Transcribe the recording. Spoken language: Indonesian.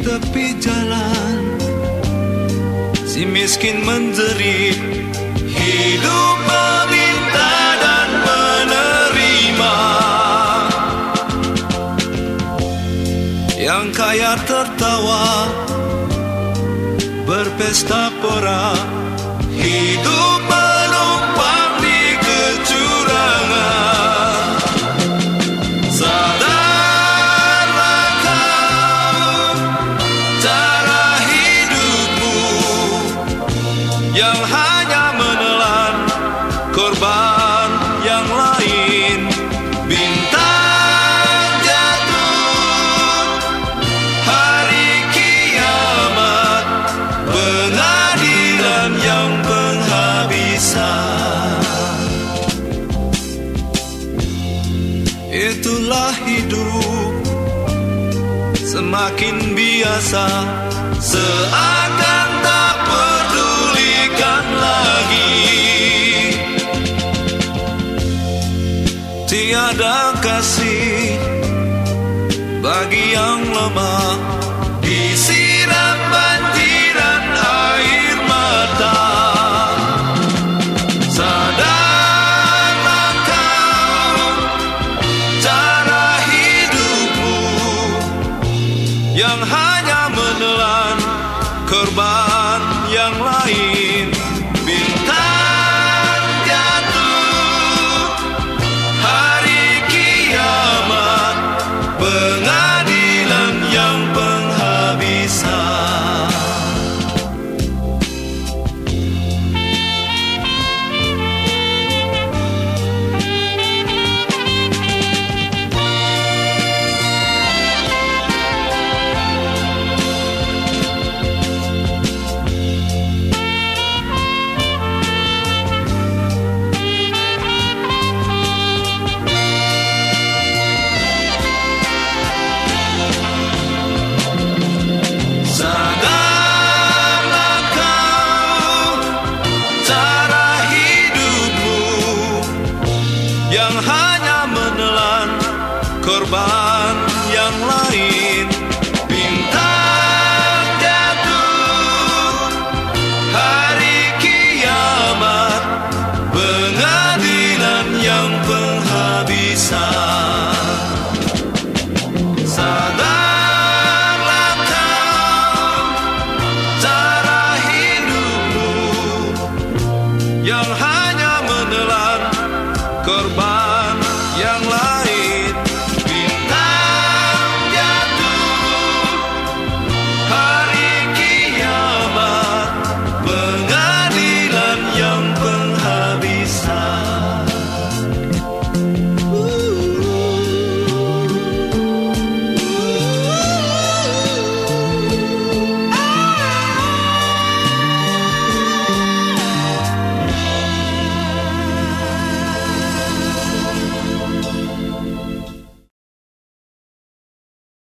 tepi jalan Si miskin menjerit Hidup meminta dan menerima. Yang kaya tertawa Berpesta pora. Hidup menumpang Yang hanya menelan korban yang lain. Bintang jatuh hari kiamat Pengadilan yang penghabisan. Itulah hidup Semakin biasa Seakan Tiada kasih Bagi yang lemah. Disiram banjiran air mata. Sadarlah cara hidupmu yang hanya menelan korban yang lain. Bintang korban yang lain. Bintang jatuh hari kiamat pengadilan yang penghabisan. Sadarlah kau cara hidupmu yang hanya menelan korban yang lain